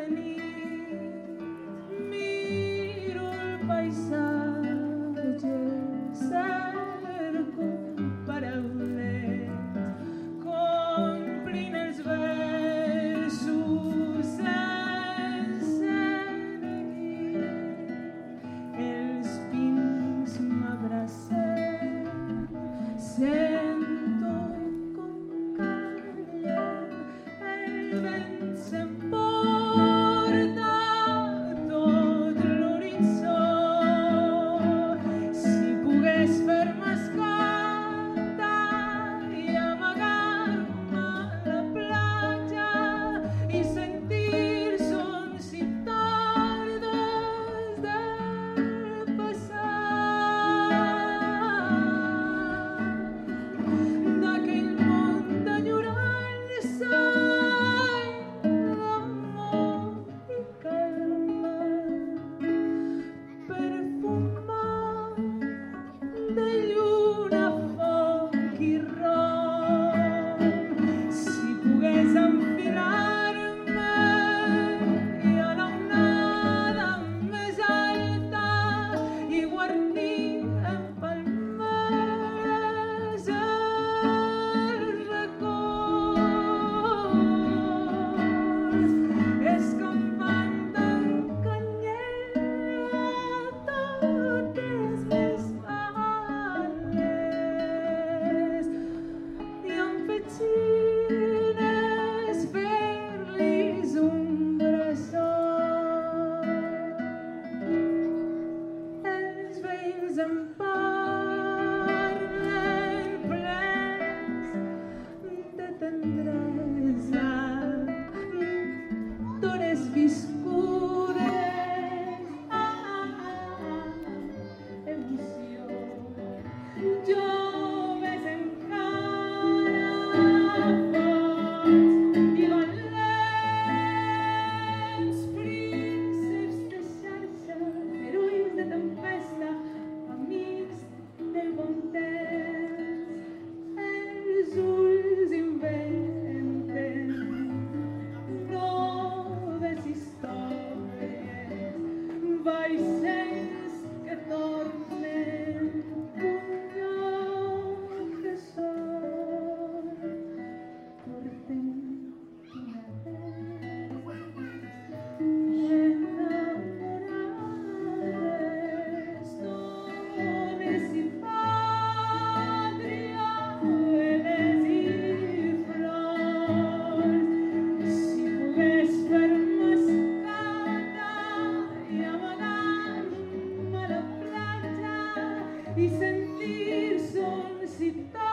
venir, miro el paisaje. vai y sentir solicitado.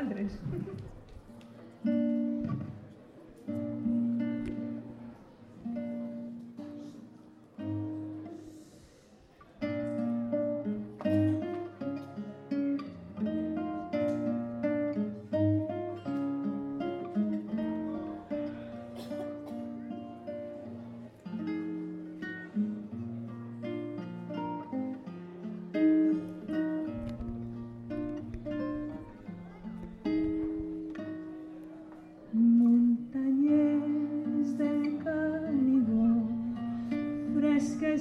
padres.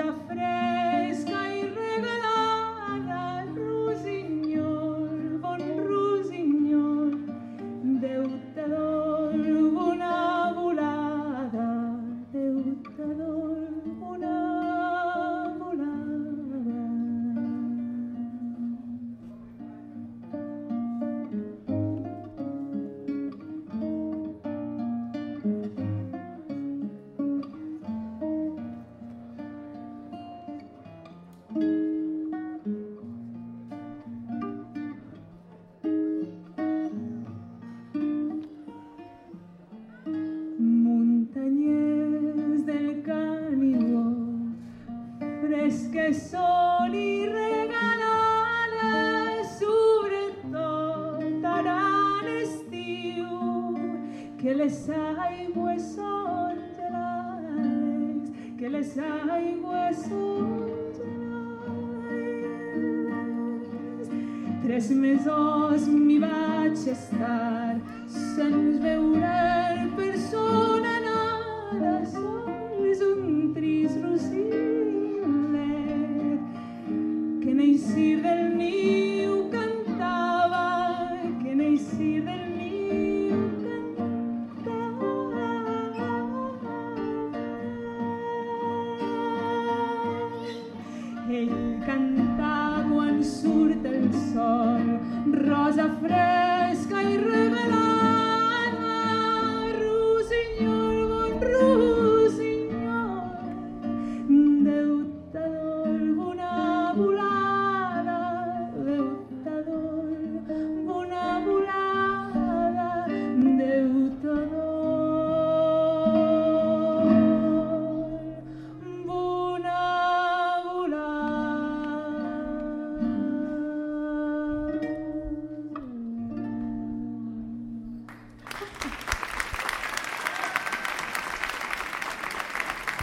à frente. les hay huesos que les hay huesos Tres mesos mi vaig estar sense veu